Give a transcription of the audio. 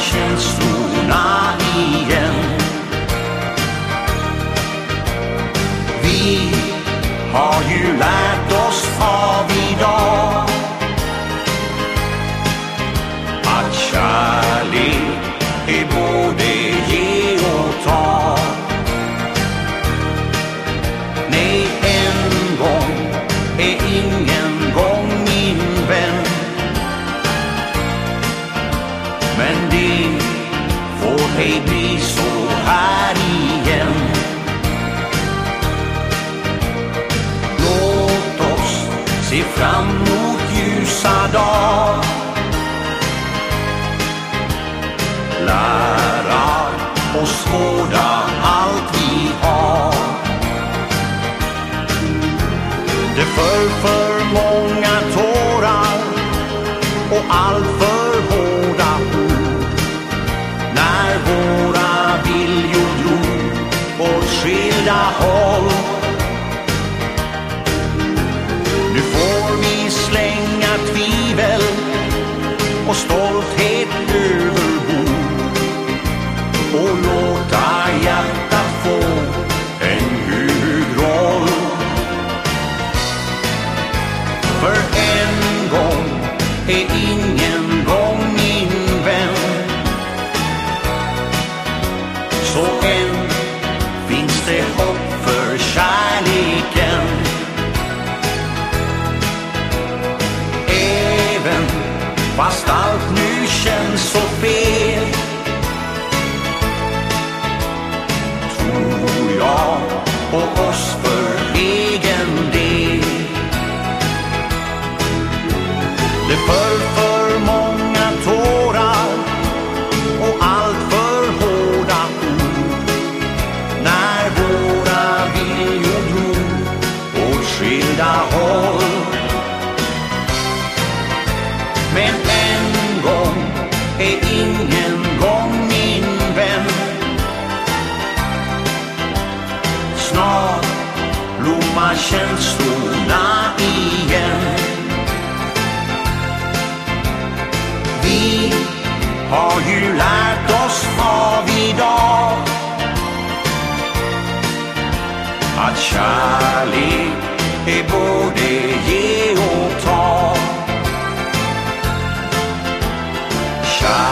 känslorna igen. Vi har ju lärt oss av idag att kärlek är både ge och ta. Nej, en gång är ingen gång min vän. Men se fram mot ljusa dag. Lära oss vårda allt vi har. Det föll för många tårar och allt för är ingen gång min vän. Så än finns det hopp för kärleken. Även fast allt nu känns så fel tror jag på oss Men en gång är ingen gång min vän. Snart blommar känslorna igen. Vi har ju lärt oss av idag att kärlek är både shine.